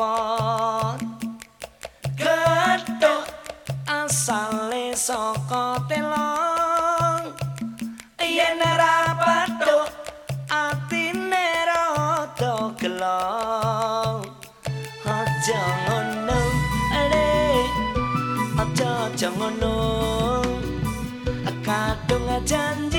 apa gedhok asale saka telong yen ora patuk atine rada gelong. Aja ngono ale aja aja ngono. Kadung janji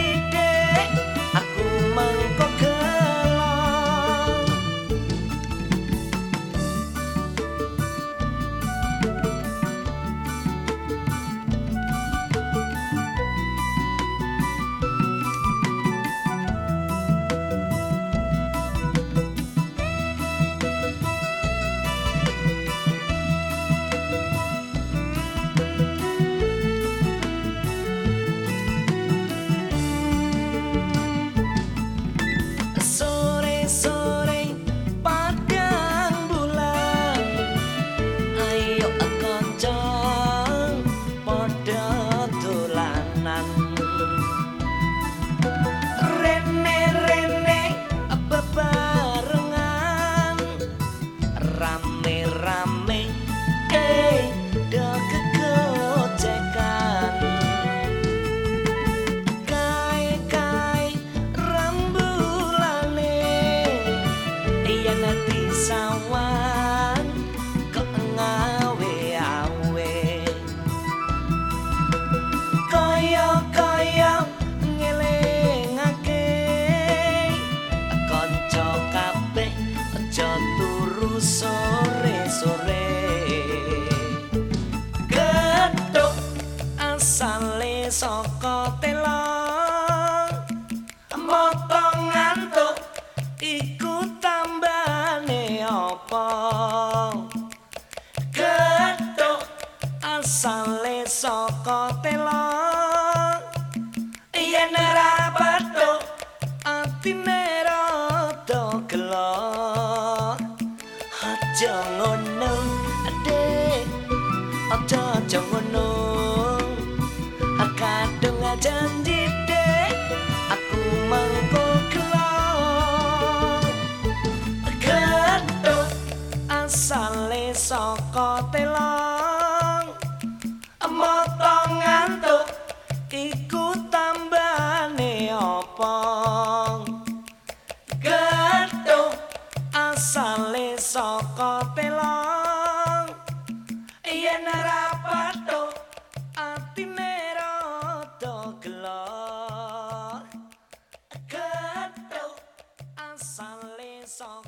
saka telong motong ngantuk iku tambane apa? Getuk asale saka telong yen ora batuk atine rada gelo aja ngono adek aja kadung 上